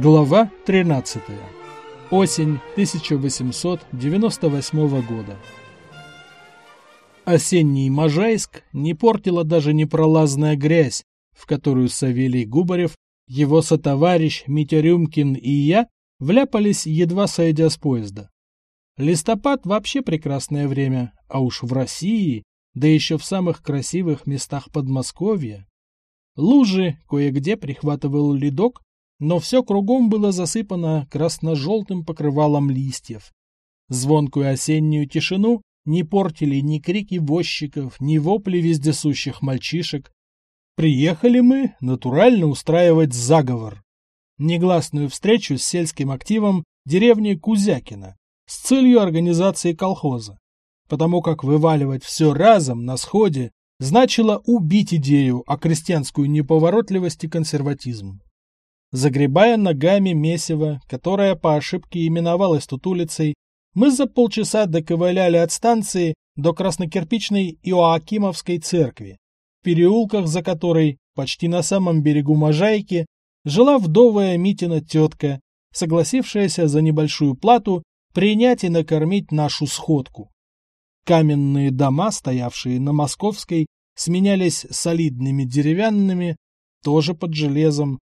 Глава 13. Осень 1898 года. Осенний Можайск не портила даже непролазная грязь, в которую Савелий Губарев, его сотоварищ Митя Рюмкин и я вляпались, едва сойдя с поезда. Листопад вообще прекрасное время, а уж в России, да еще в самых красивых местах Подмосковья. Лужи кое-где прихватывал ледок, но все кругом было засыпано красно-желтым покрывалом листьев. Звонкую осеннюю тишину не портили ни крики возчиков, ни вопли вездесущих мальчишек. Приехали мы натурально устраивать заговор. Негласную встречу с сельским активом деревни Кузякина с целью организации колхоза, потому как вываливать все разом на сходе значило убить идею о крестьянскую неповоротливость и консерватизм. Загребая ногами месиво, которое по ошибке именовалось тут улицей, мы за полчаса доковыляли от станции до краснокирпичной Иоакимовской церкви, в переулках за которой, почти на самом берегу Можайки, жила вдовая Митина тетка, согласившаяся за небольшую плату принять и накормить нашу сходку. Каменные дома, стоявшие на Московской, сменялись солидными деревянными, тоже под железом,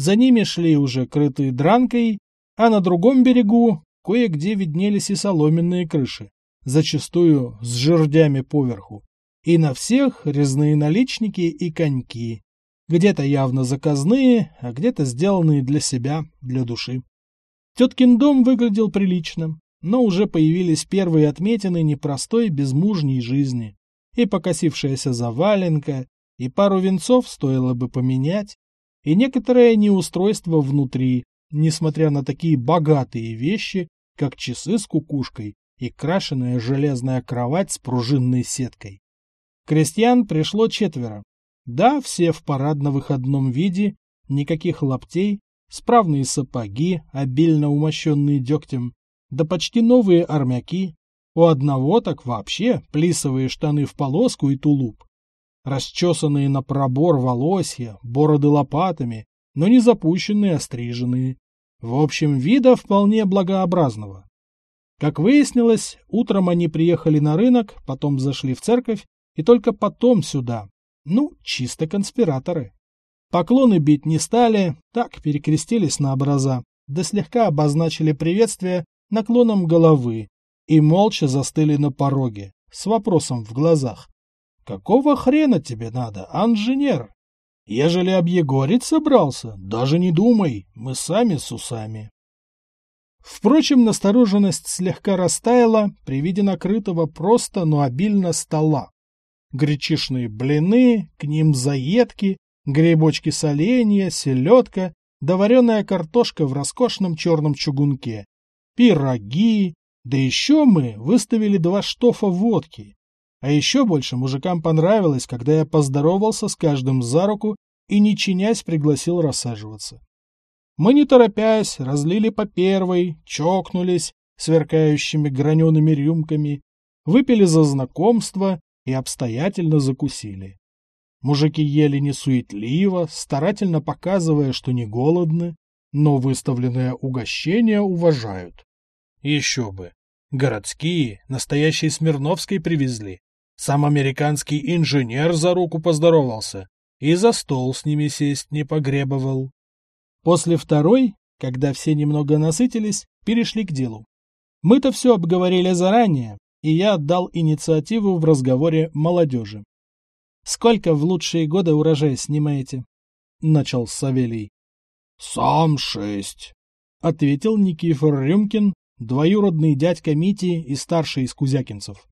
за ними шли уже крытые дранкой, а на другом берегу кое-где виднелись и соломенные крыши, зачастую с жердями поверху. И на всех резные наличники и коньки. Где-то явно заказные, а где-то сделанные для себя, для души. Теткин дом выглядел прилично, но уже появились первые отметины непростой безмужней жизни. И покосившаяся заваленка, и пару венцов стоило бы поменять, и некоторое неустройство внутри, несмотря на такие богатые вещи, как часы с кукушкой и крашеная железная кровать с пружинной сеткой. Крестьян пришло четверо. Да, все в парадно-выходном виде, никаких лаптей, справные сапоги, обильно умощенные дегтем, да почти новые армяки. У одного так вообще плисовые штаны в полоску и тулуп расчесанные на пробор волосья, бороды лопатами, но не запущенные, а. В общем, вида вполне благообразного. Как выяснилось, утром они приехали на рынок, потом зашли в церковь и только потом сюда. Ну, чисто конспираторы. Поклоны бить не стали, так перекрестились на образа, да слегка обозначили приветствие наклоном головы и молча застыли на пороге, с вопросом в глазах. Какого хрена тебе надо, инженер? Ежели объегорить собрался, даже не думай, мы сами с усами. Впрочем, настороженность слегка растаяла при виде накрытого просто, но обильно стола. Гречишные блины, к ним заедки, грибочки соленья, селедка, доваренная картошка в роскошном черном чугунке, пироги, да еще мы выставили два штофа водки, а еще больше мужикам понравилось, когда я поздоровался с каждым за руку и, не чинясь, пригласил рассаживаться. Мы, не торопясь, разлили по первой, чокнулись сверкающими гранеными рюмками, выпили за знакомство и обстоятельно закусили. Мужики ели несуетливо, старательно показывая, что не голодны, но выставленное угощение уважают. Еще бы! Городские, настоящие Смирновской привезли. Сам американский инженер за руку поздоровался и за стол с ними сесть не погребовал. После второй, когда все немного насытились, перешли к делу. Мы-то все обговорили заранее, и я отдал инициативу в разговоре молодежи. «Сколько в лучшие годы урожая снимаете?» — начал Савелий. «Сам шесть», — ответил Никифор Рюмкин, двоюродный дядька Мити и старший из кузякинцев.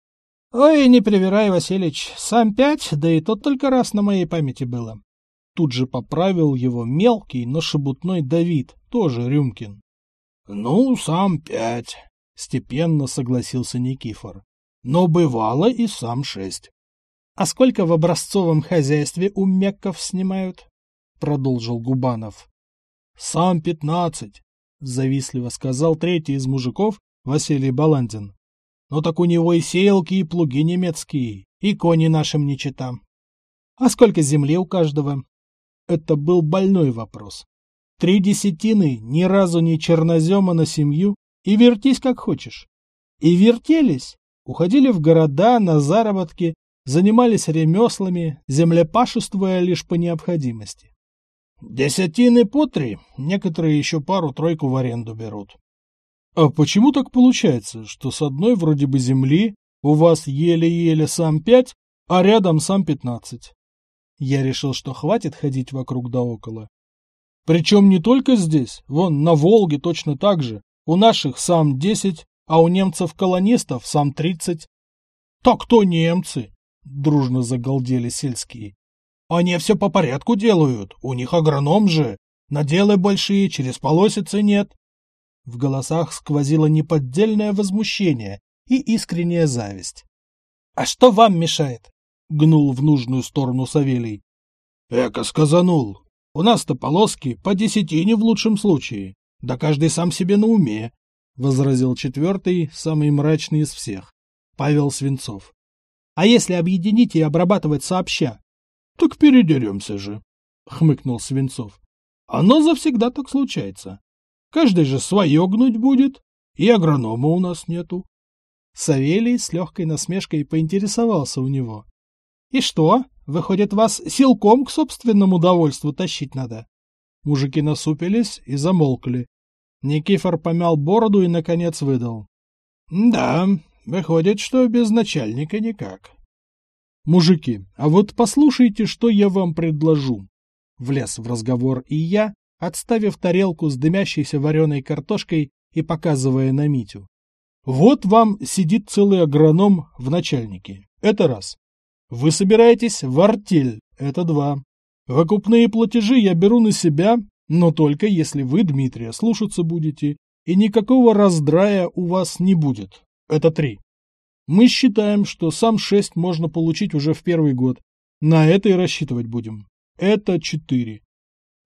Ой, не привирай, Василич, сам пять, да и тот только раз на моей памяти было. Тут же поправил его мелкий, но шебутной Давид, тоже Рюмкин. Ну, сам пять, степенно согласился Никифор. Но бывало и сам шесть. А сколько в образцовом хозяйстве у Мекков снимают? Продолжил Губанов. Сам пятнадцать, завистливо сказал третий из мужиков, Василий Баландин. Ну так у него и сеялки, и плуги немецкие, и кони нашим не чита. А сколько земли у каждого? Это был больной вопрос. Три десятины, ни разу не чернозема на семью, и вертись как хочешь. И вертелись, уходили в города на заработки, занимались ремеслами, землепашествуя лишь по необходимости. Десятины по три, некоторые еще пару-тройку в аренду берут. А почему так получается, что с одной вроде бы земли у вас еле-еле сам пять, а рядом сам пятнадцать? Я решил, что хватит ходить вокруг да около. Причем не только здесь, вон на Волге точно так же. У наших сам десять, а у немцев-колонистов сам тридцать. Так кто немцы? Дружно загалдели сельские. Они все по порядку делают, у них агроном же. Наделы большие, через полосицы нет. В голосах сквозило неподдельное возмущение и искренняя зависть. «А что вам мешает?» — гнул в нужную сторону Савелий. «Эко сказанул. У нас-то полоски по десятине в лучшем случае. Да каждый сам себе на уме», — возразил четвертый, самый мрачный из всех, Павел Свинцов. «А если объединить и обрабатывать сообща?» «Так передеремся же», — хмыкнул Свинцов. «Оно завсегда так случается. Каждый же свое гнуть будет, и агронома у нас нету. Савелий с легкой насмешкой поинтересовался у него. — И что, выходит, вас силком к собственному довольству тащить надо? Мужики насупились и замолкли. Никифор помял бороду и, наконец, выдал. — Да, выходит, что без начальника никак. — Мужики, а вот послушайте, что я вам предложу. Влез в разговор и я, отставив тарелку с дымящейся вареной картошкой и показывая на Митю. Вот вам сидит целый агроном в начальнике. Это раз. Вы собираетесь в артель. Это два. Выкупные платежи я беру на себя, но только если вы, Дмитрия, слушаться будете, и никакого раздрая у вас не будет. Это три. Мы считаем, что сам шесть можно получить уже в первый год. На это и рассчитывать будем. Это четыре.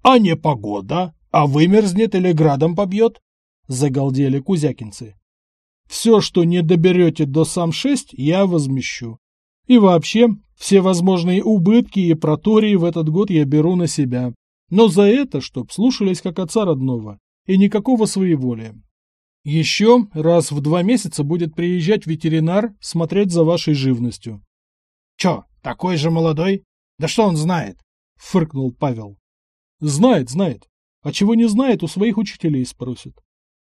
А не погода, а вымерзнет или градом побьет? Загалдели кузякинцы. Все, что не доберете до сам-6, я возмещу. И вообще, все возможные убытки и протории в этот год я беру на себя. Но за это, чтоб слушались как отца родного, и никакого своеволия. Еще раз в два месяца будет приезжать ветеринар смотреть за вашей живностью. — Че, такой же молодой? Да что он знает? — фыркнул Павел. Знает, знает. А чего не знает, у своих учителей спросит.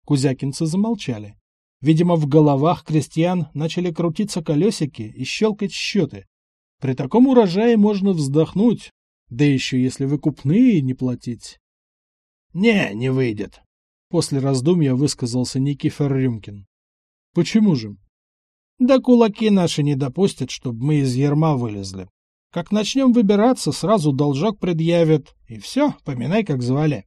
Кузякинцы замолчали. Видимо, в головах крестьян начали крутиться колесики и щелкать счеты. При таком урожае можно вздохнуть, да еще если выкупные не платить. — Не, не выйдет, — после раздумья высказался Никифор Рюмкин. — Почему же? — Да кулаки наши не допустят, чтобы мы из ерма вылезли. Как начнем выбираться, сразу должок предъявят, и все, поминай, как звали.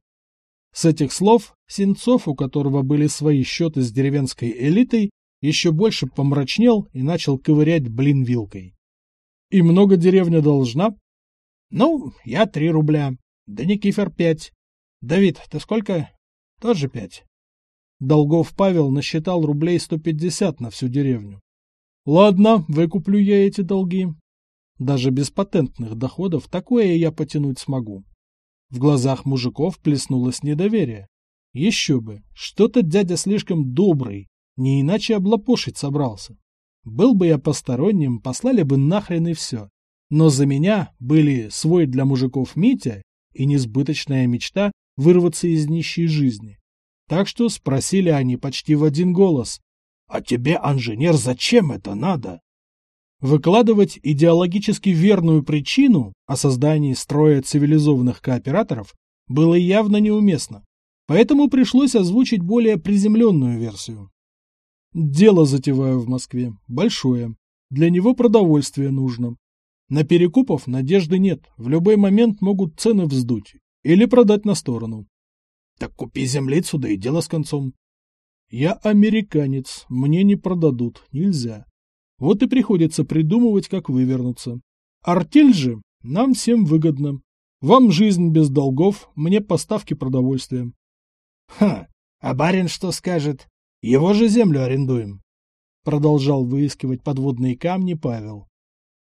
С этих слов Сенцов, у которого были свои счеты с деревенской элитой, еще больше помрачнел и начал ковырять блин вилкой. — И много деревня должна? — Ну, я три рубля. Да Никифор пять. Давид, ты сколько? — Тоже пять. Долгов Павел насчитал рублей сто пятьдесят на всю деревню. — Ладно, выкуплю я эти долги. Даже без патентных доходов такое я потянуть смогу. В глазах мужиков плеснулось недоверие. Еще бы, что-то дядя слишком добрый, не иначе облапошить собрался. Был бы я посторонним, послали бы нахрен и все. Но за меня были свой для мужиков Митя и несбыточная мечта вырваться из нищей жизни. Так что спросили они почти в один голос. «А тебе, инженер, зачем это надо?» Выкладывать идеологически верную причину о создании строя цивилизованных кооператоров было явно неуместно, поэтому пришлось озвучить более приземленную версию. Дело затеваю в Москве, большое, для него продовольствие нужно. На перекупов надежды нет, в любой момент могут цены вздуть или продать на сторону. Так купи землицу, да и дело с концом. Я американец, мне не продадут, нельзя. Вот и приходится придумывать, как вывернуться. Артель же нам всем выгодно. Вам жизнь без долгов, мне поставки продовольствия. Ха, а барин что скажет? Его же землю арендуем. Продолжал выискивать подводные камни Павел.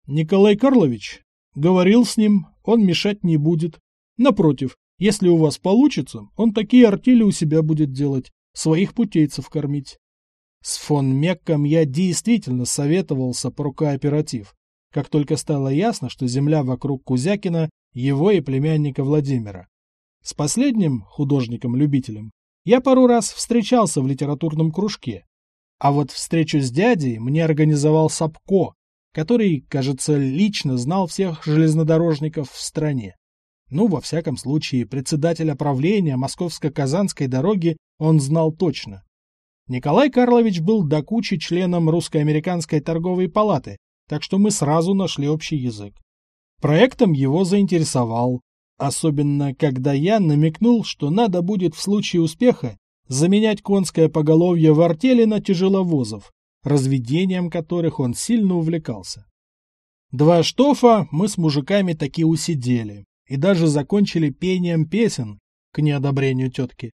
Николай Карлович говорил с ним, он мешать не будет. Напротив, Если у вас получится, он такие артели у себя будет делать, своих путейцев кормить. С фон Мекком я действительно советовался про кооператив, как только стало ясно, что земля вокруг Кузякина его и племянника Владимира. С последним художником-любителем я пару раз встречался в литературном кружке, а вот встречу с дядей мне организовал Сапко, который, кажется, лично знал всех железнодорожников в стране. Ну, во всяком случае, председателя правления Московско-Казанской дороги он знал точно. Николай Карлович был до кучи членом русско-американской торговой палаты, так что мы сразу нашли общий язык. Проектом его заинтересовал, особенно когда я намекнул, что надо будет в случае успеха заменять конское поголовье в артели на тяжеловозов, разведением которых он сильно увлекался. Два штофа мы с мужиками таки усидели и даже закончили пением песен к неодобрению тетки.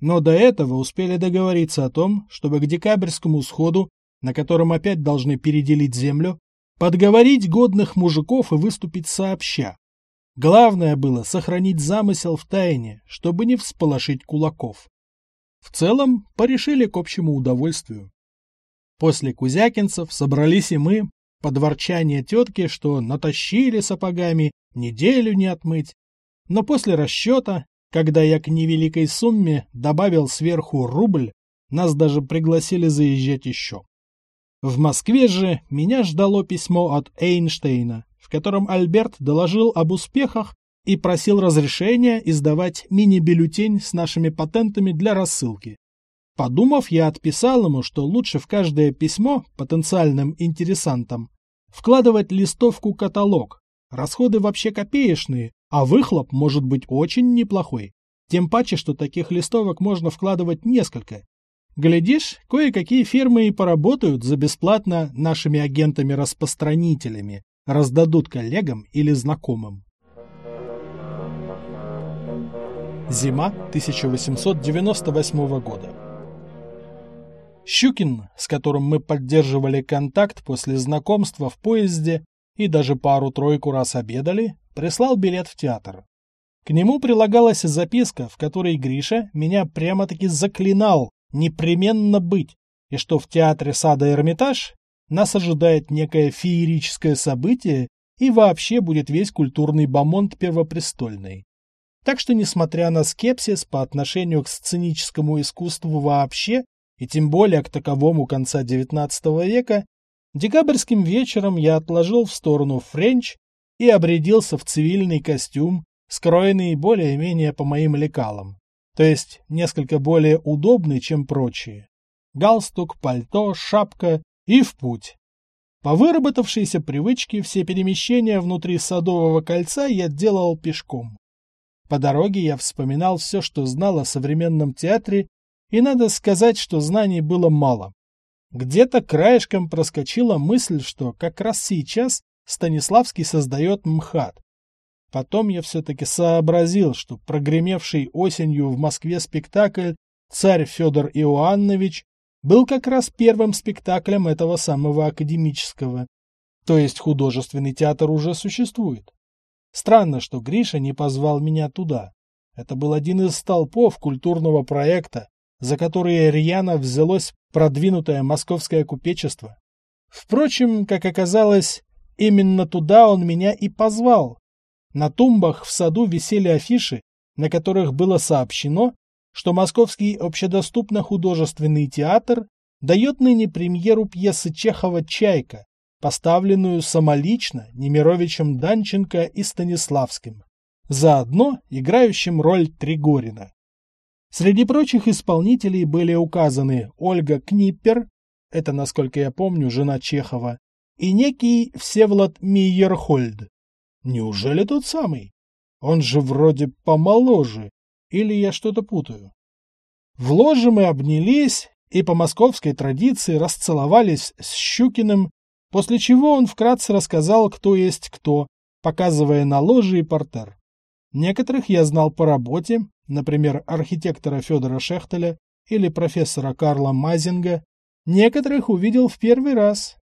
Но до этого успели договориться о том, чтобы к декабрьскому сходу, на котором опять должны переделить землю, подговорить годных мужиков и выступить сообща. Главное было сохранить замысел в тайне, чтобы не всполошить кулаков. В целом, порешили к общему удовольствию. После кузякинцев собрались и мы, под ворчание тетки, что натащили сапогами, неделю не отмыть. Но после расчета, когда я к невеликой сумме добавил сверху рубль, нас даже пригласили заезжать еще. В Москве же меня ждало письмо от Эйнштейна, в котором Альберт доложил об успехах и просил разрешения издавать мини-бюллетень с нашими патентами для рассылки. Подумав, я отписал ему, что лучше в каждое письмо потенциальным интересантам вкладывать листовку-каталог. Расходы вообще копеечные, а выхлоп может быть очень неплохой. Тем паче, что таких листовок можно вкладывать несколько. Глядишь, кое-какие фирмы и поработают за бесплатно нашими агентами-распространителями, раздадут коллегам или знакомым. Зима 1898 года. Щукин, с которым мы поддерживали контакт после знакомства в поезде и даже пару-тройку раз обедали, прислал билет в театр. К нему прилагалась записка, в которой Гриша меня прямо-таки заклинал непременно быть, и что в театре сада Эрмитаж нас ожидает некое феерическое событие и вообще будет весь культурный бомонд первопрестольной. Так что, несмотря на скепсис по отношению к сценическому искусству вообще, и тем более к таковому конца XIX века, декабрьским вечером я отложил в сторону френч и обрядился в цивильный костюм, скроенный более-менее по моим лекалам, то есть несколько более удобный, чем прочие. Галстук, пальто, шапка и в путь. По выработавшейся привычке все перемещения внутри Садового кольца я делал пешком. По дороге я вспоминал все, что знал о современном театре и надо сказать, что знаний было мало. Где-то краешком проскочила мысль, что как раз сейчас Станиславский создает МХАТ. Потом я все-таки сообразил, что прогремевший осенью в Москве спектакль «Царь Федор Иоаннович» был как раз первым спектаклем этого самого академического. То есть художественный театр уже существует. Странно, что Гриша не позвал меня туда. Это был один из столпов культурного проекта, за которые рьяно взялось продвинутое московское купечество. Впрочем, как оказалось, именно туда он меня и позвал. На тумбах в саду висели афиши, на которых было сообщено, что Московский общедоступно-художественный театр дает ныне премьеру пьесы Чехова «Чайка», поставленную самолично Немировичем Данченко и Станиславским, заодно играющим роль Тригорина. Среди прочих исполнителей были указаны Ольга Книппер, это, насколько я помню, жена Чехова, и некий Всеволод Мейерхольд. Неужели тот самый? Он же вроде помоложе, или я что-то путаю? В ложе мы обнялись и по московской традиции расцеловались с Щукиным, после чего он вкратце рассказал, кто есть кто, показывая на ложе и портер. Некоторых я знал по работе, например, архитектора Федора Шехтеля или профессора Карла Мазинга, некоторых увидел в первый раз.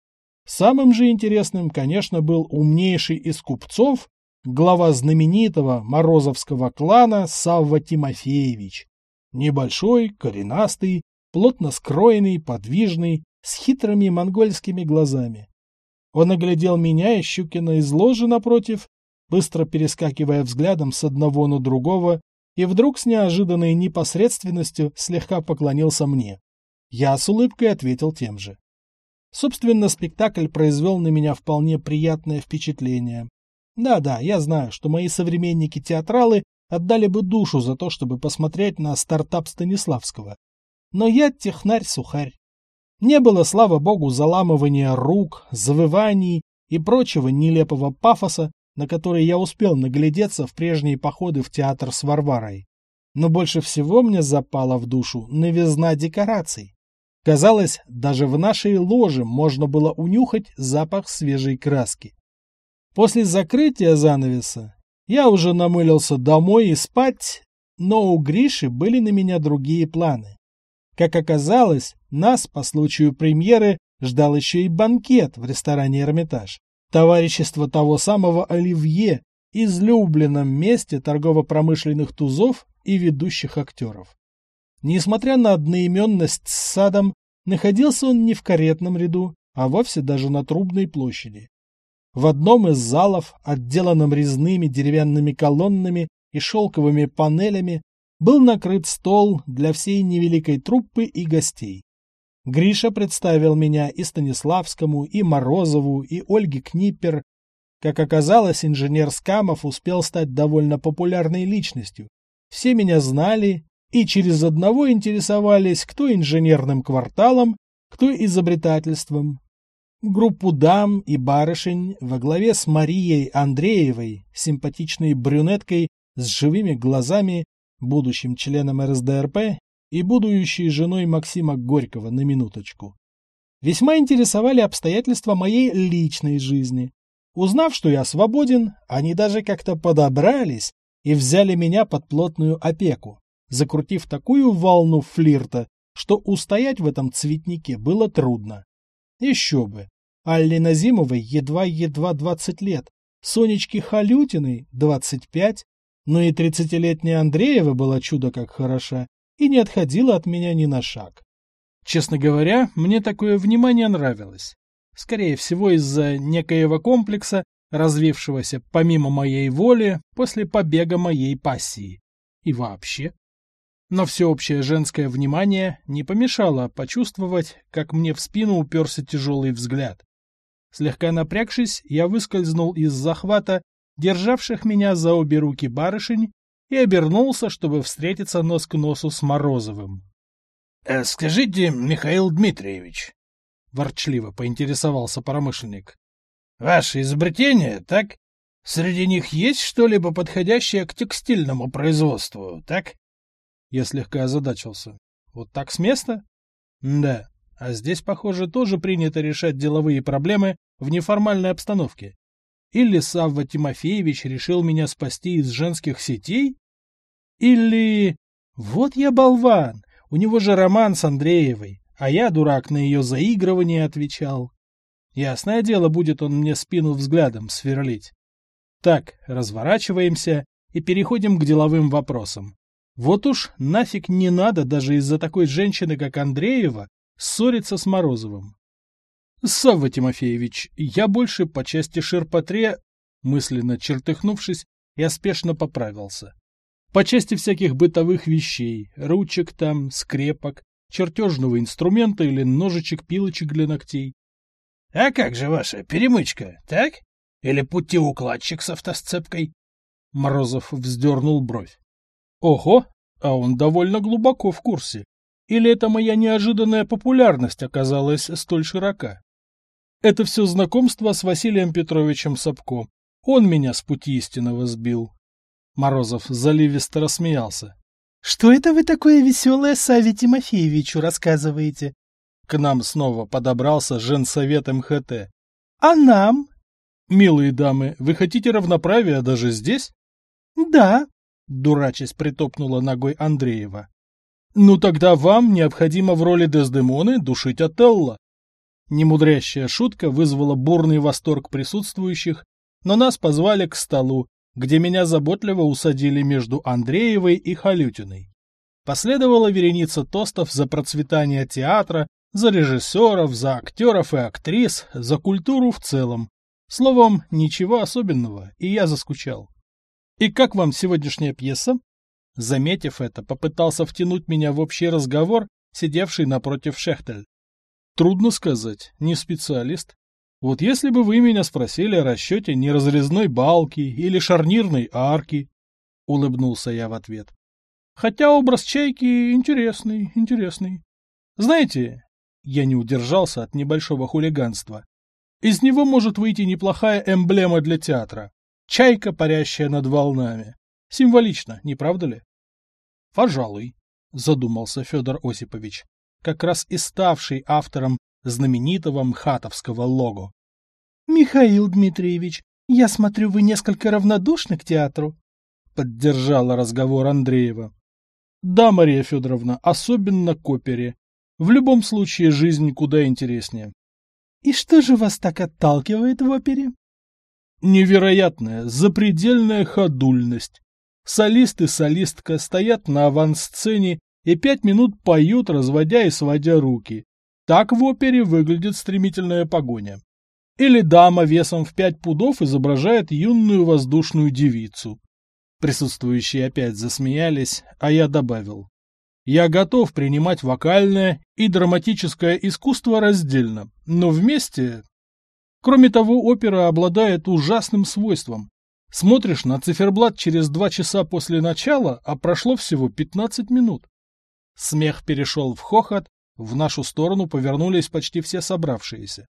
Самым же интересным, конечно, был умнейший из купцов глава знаменитого морозовского клана Савва Тимофеевич. Небольшой, коренастый, плотно скроенный, подвижный, с хитрыми монгольскими глазами. Он оглядел меня и Щукина из ложи напротив, быстро перескакивая взглядом с одного на другого, и вдруг с неожиданной непосредственностью слегка поклонился мне. Я с улыбкой ответил тем же. Собственно, спектакль произвел на меня вполне приятное впечатление. Да-да, я знаю, что мои современники-театралы отдали бы душу за то, чтобы посмотреть на стартап Станиславского. Но я технарь-сухарь. Не было, слава богу, заламывания рук, завываний и прочего нелепого пафоса, на который я успел наглядеться в прежние походы в театр с Варварой. Но больше всего мне запала в душу новизна декораций. Казалось, даже в нашей ложе можно было унюхать запах свежей краски. После закрытия занавеса я уже намылился домой и спать, но у Гриши были на меня другие планы. Как оказалось, нас по случаю премьеры ждал еще и банкет в ресторане «Эрмитаж». Товарищество того самого Оливье, излюбленном месте торгово-промышленных тузов и ведущих актеров. Несмотря на одноименность с садом, находился он не в каретном ряду, а вовсе даже на Трубной площади. В одном из залов, отделанном резными деревянными колоннами и шелковыми панелями, был накрыт стол для всей невеликой труппы и гостей. Гриша представил меня и Станиславскому, и Морозову, и Ольге Книппер. Как оказалось, инженер Скамов успел стать довольно популярной личностью. Все меня знали и через одного интересовались, кто инженерным кварталом, кто изобретательством. Группу дам и барышень во главе с Марией Андреевой, симпатичной брюнеткой с живыми глазами, будущим членом РСДРП и будущей женой Максима Горького на минуточку. Весьма интересовали обстоятельства моей личной жизни. Узнав, что я свободен, они даже как-то подобрались и взяли меня под плотную опеку, закрутив такую волну флирта, что устоять в этом цветнике было трудно. Еще бы. Алле Назимовой едва-едва 20 лет, Сонечке Халютиной 25, но и тридцатилетняя Андреева была чудо как хороша и не отходила от меня ни на шаг. Честно говоря, мне такое внимание нравилось. Скорее всего, из-за некоего комплекса, развившегося помимо моей воли после побега моей пассии. И вообще. Но всеобщее женское внимание не помешало почувствовать, как мне в спину уперся тяжелый взгляд. Слегка напрягшись, я выскользнул из захвата державших меня за обе руки барышень, и обернулся, чтобы встретиться нос к носу с Морозовым. «Э, — Скажите, Михаил Дмитриевич, — ворчливо поинтересовался промышленник, — ваше изобретение, так? Среди них есть что-либо подходящее к текстильному производству, так? Я слегка озадачился. Вот так с места? Да, а здесь, похоже, тоже принято решать деловые проблемы в неформальной обстановке. Или Савва Тимофеевич решил меня спасти из женских сетей? Или... Вот я болван, у него же роман с Андреевой, а я, дурак, на ее заигрывание отвечал. Ясное дело, будет он мне спину взглядом сверлить. Так, разворачиваемся и переходим к деловым вопросам. Вот уж нафиг не надо даже из-за такой женщины, как Андреева, ссориться с Морозовым. Савва Тимофеевич, я больше по части ширпотре, мысленно чертыхнувшись, я спешно поправился. По части всяких бытовых вещей, ручек там, скрепок, чертежного инструмента или ножичек-пилочек для ногтей. — А как же ваша перемычка, так? Или путеукладчик с автосцепкой? Морозов вздернул бровь. — Ого, а он довольно глубоко в курсе. Или это моя неожиданная популярность оказалась столь широка? Это все знакомство с Василием Петровичем Сапко. Он меня с пути истинного сбил. Морозов заливисто рассмеялся. — Что это вы такое веселое Саве Тимофеевичу рассказываете? К нам снова подобрался женсовет МХТ. — А нам? — Милые дамы, вы хотите равноправия даже здесь? — Да, — дурачись притопнула ногой Андреева. — Ну тогда вам необходимо в роли Дездемоны душить Отелло. Немудрящая шутка вызвала бурный восторг присутствующих, но нас позвали к столу, где меня заботливо усадили между Андреевой и Халютиной. Последовала вереница тостов за процветание театра, за режиссеров, за актеров и актрис, за культуру в целом. Словом, ничего особенного, и я заскучал. «И как вам сегодняшняя пьеса?» Заметив это, попытался втянуть меня в общий разговор, сидевший напротив Шехтель. Трудно сказать, не специалист. Вот если бы вы меня спросили о расчете неразрезной балки или шарнирной арки, улыбнулся я в ответ. Хотя образ чайки интересный, интересный. Знаете, я не удержался от небольшого хулиганства. Из него может выйти неплохая эмблема для театра. Чайка, парящая над волнами. Символично, не правда ли? Пожалуй, задумался Федор Осипович, как раз и ставший автором знаменитого мхатовского лого. Михаил Дмитриевич, я смотрю, вы несколько равнодушны к театру, поддержала разговор Андреева. Да, Мария Федоровна, особенно к опере. В любом случае жизнь куда интереснее. И что же вас так отталкивает в опере? Невероятная, запредельная ходульность. Солист и солистка стоят на авансцене и пять минут поют, разводя и сводя руки. Так в опере выглядит стремительная погоня. Или дама весом в пять пудов изображает юную воздушную девицу. Присутствующие опять засмеялись, а я добавил. Я готов принимать вокальное и драматическое искусство раздельно, но вместе... Кроме того, опера обладает ужасным свойством. Смотришь на циферблат через два часа после начала, а прошло всего 15 минут. Смех перешел в хохот, в нашу сторону повернулись почти все собравшиеся.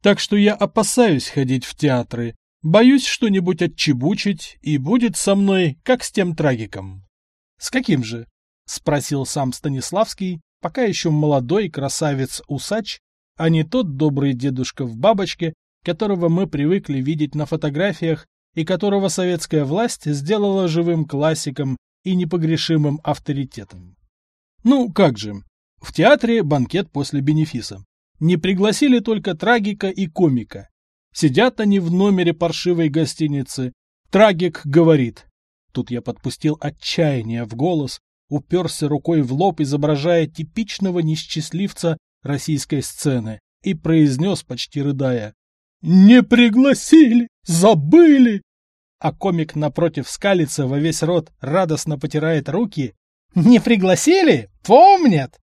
Так что я опасаюсь ходить в театры, боюсь что-нибудь отчебучить, и будет со мной, как с тем трагиком. — С каким же? — спросил сам Станиславский, пока еще молодой красавец-усач, а не тот добрый дедушка в бабочке, которого мы привыкли видеть на фотографиях и которого советская власть сделала живым классиком и непогрешимым авторитетом. Ну, как же, в театре банкет после бенефиса. Не пригласили только трагика и комика. Сидят они в номере паршивой гостиницы. Трагик говорит. Тут я подпустил отчаяние в голос, уперся рукой в лоб, изображая типичного несчастливца российской сцены, и произнес, почти рыдая. «Не пригласили! Забыли!» А комик напротив скалится во весь рот, радостно потирает руки. «Не пригласили? Помнят!»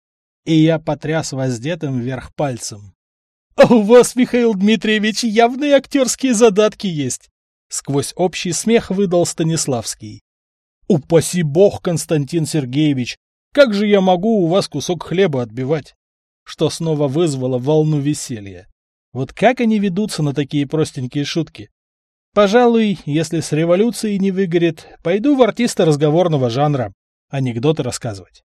И я потряс воздетым вверх пальцем. «А у вас, Михаил Дмитриевич, явные актерские задатки есть!» Сквозь общий смех выдал Станиславский. «Упаси бог, Константин Сергеевич! Как же я могу у вас кусок хлеба отбивать?» Что снова вызвало волну веселья. Вот как они ведутся на такие простенькие шутки? Пожалуй, если с революцией не выгорит, пойду в артиста разговорного жанра, анекдоты рассказывать.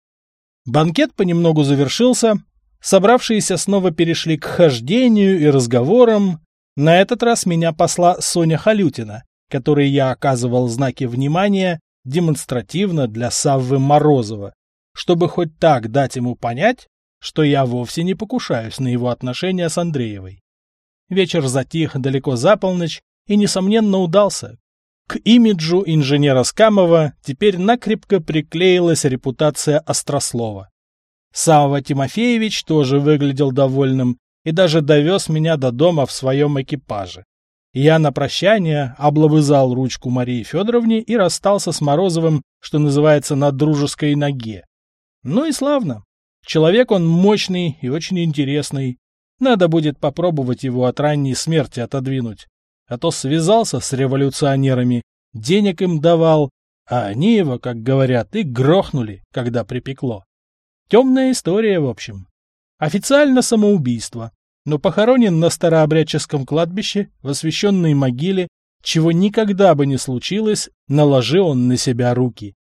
Банкет понемногу завершился, собравшиеся снова перешли к хождению и разговорам. На этот раз меня посла Соня Халютина, которой я оказывал знаки внимания демонстративно для Саввы Морозова, чтобы хоть так дать ему понять, что я вовсе не покушаюсь на его отношения с Андреевой. Вечер затих далеко за полночь и, несомненно, удался. К имиджу инженера Скамова теперь накрепко приклеилась репутация Острослова. Сава Тимофеевич тоже выглядел довольным и даже довез меня до дома в своем экипаже. Я на прощание облобызал ручку Марии Федоровне и расстался с Морозовым, что называется, на дружеской ноге. Ну и славно. Человек он мощный и очень интересный, надо будет попробовать его от ранней смерти отодвинуть. А то связался с революционерами, денег им давал, а они его, как говорят, и грохнули, когда припекло. Темная история, в общем. Официально самоубийство, но похоронен на старообрядческом кладбище, в освященной могиле, чего никогда бы не случилось, наложи он на себя руки.